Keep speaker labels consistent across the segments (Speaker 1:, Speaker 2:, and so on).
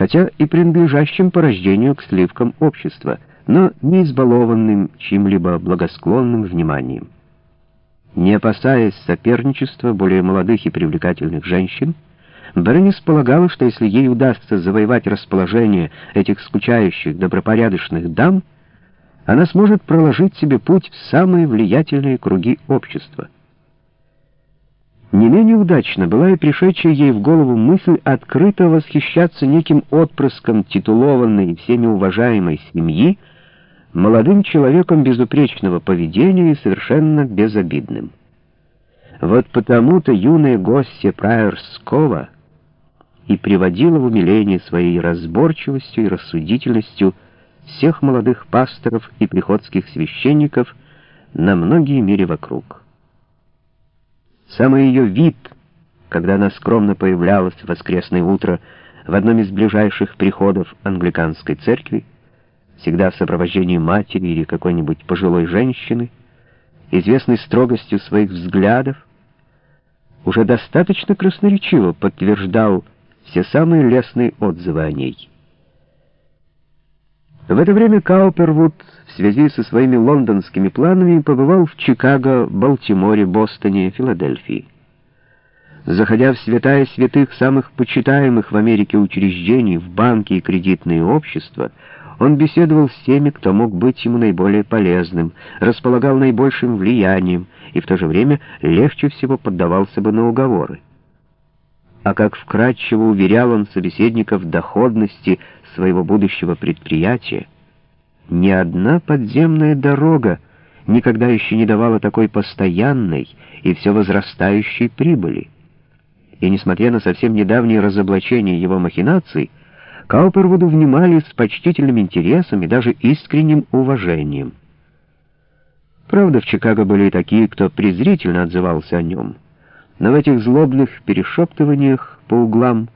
Speaker 1: хотя и принадлежащим по рождению к сливкам общества, но не избалованным чьим-либо благосклонным вниманием. Не опасаясь соперничества более молодых и привлекательных женщин, Бернис полагала, что если ей удастся завоевать расположение этих скучающих, добропорядочных дам, она сможет проложить себе путь в самые влиятельные круги общества. Не менее удачно была и пришедшая ей в голову мысль открыто восхищаться неким отпрыском титулованной всеми уважаемой семьи, молодым человеком безупречного поведения и совершенно безобидным. Вот потому-то юная гостья Прайерского и приводила в умиление своей разборчивостью и рассудительностью всех молодых пасторов и приходских священников на многие мире вокруг. Самый ее вид, когда она скромно появлялась в воскресное утро в одном из ближайших приходов англиканской церкви, всегда в сопровождении матери или какой-нибудь пожилой женщины, известной строгостью своих взглядов, уже достаточно красноречиво подтверждал все самые лестные отзывы о ней. В это время Каупервуд в связи со своими лондонскими планами побывал в Чикаго, Балтиморе, Бостоне, Филадельфии. Заходя в святая святых самых почитаемых в Америке учреждений, в банки и кредитные общества, он беседовал с теми, кто мог быть ему наиболее полезным, располагал наибольшим влиянием и в то же время легче всего поддавался бы на уговоры. А как вкратчиво уверял он собеседников доходности своего будущего предприятия, ни одна подземная дорога никогда еще не давала такой постоянной и все возрастающей прибыли. И несмотря на совсем недавнее разоблачение его махинаций, Каупервуду внимали с почтительным интересом и даже искренним уважением. Правда, в Чикаго были и такие, кто презрительно отзывался о нем, но в этих злобных перешептываниях по углам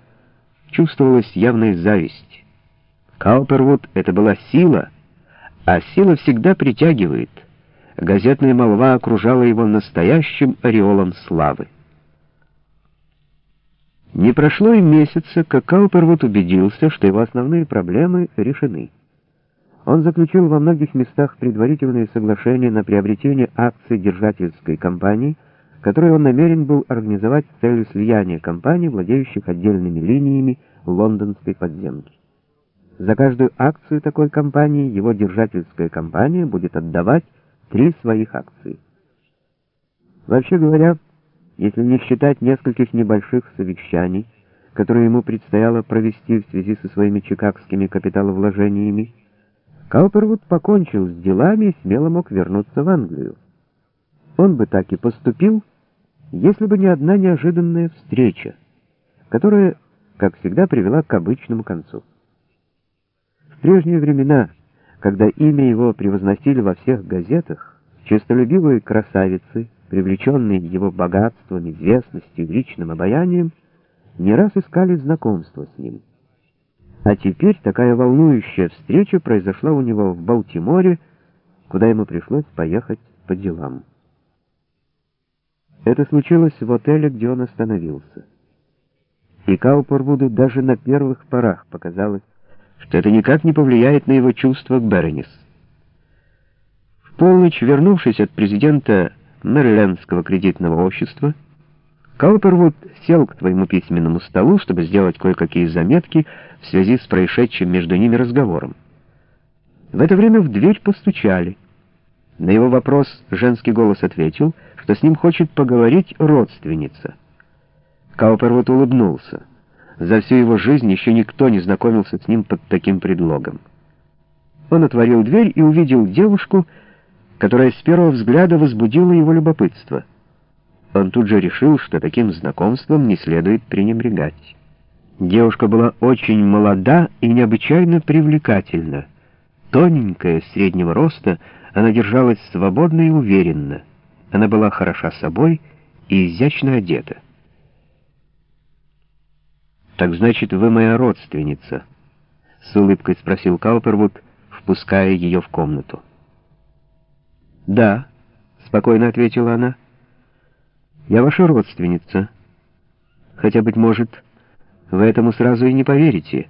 Speaker 1: чувствовалась явная зависть. Каупервуд — это была сила, а сила всегда притягивает. Газетная молва окружала его настоящим ореолом славы. Не прошло и месяца, как Каупервуд убедился, что его основные проблемы решены. Он заключил во многих местах предварительные соглашения на приобретение акций держательской компании, которые он намерен был организовать с целью слияния компаний, владеющих отдельными линиями лондонской подземки. За каждую акцию такой компании его держательская компания будет отдавать три своих акции. Вообще говоря, если не считать нескольких небольших совещаний, которые ему предстояло провести в связи со своими чикагскими капиталовложениями, Каупервуд покончил с делами и смело мог вернуться в Англию. Он бы так и поступил, если бы не одна неожиданная встреча, которая, как всегда, привела к обычному концу прежние времена, когда имя его превозносили во всех газетах, честолюбивые красавицы, привлеченные его богатством, известностью личным обаянием, не раз искали знакомства с ним. А теперь такая волнующая встреча произошла у него в Балтиморе, куда ему пришлось поехать по делам. Это случилось в отеле, где он остановился. И Каупервуду даже на первых порах показалось, что это никак не повлияет на его чувства к Беронис. В полночь, вернувшись от президента Мэрилендского кредитного общества, Каупервуд сел к твоему письменному столу, чтобы сделать кое-какие заметки в связи с происшедшим между ними разговором. В это время в дверь постучали. На его вопрос женский голос ответил, что с ним хочет поговорить родственница. Каупервуд улыбнулся. За всю его жизнь еще никто не знакомился с ним под таким предлогом. Он отворил дверь и увидел девушку, которая с первого взгляда возбудила его любопытство. Он тут же решил, что таким знакомством не следует пренебрегать. Девушка была очень молода и необычайно привлекательна. Тоненькая, среднего роста, она держалась свободно и уверенно. Она была хороша собой и изящно одета. «Так значит, вы моя родственница?» — с улыбкой спросил Каупервуд, впуская ее в комнату. «Да», — спокойно ответила она. «Я ваша родственница. Хотя, быть может, вы этому сразу и не поверите».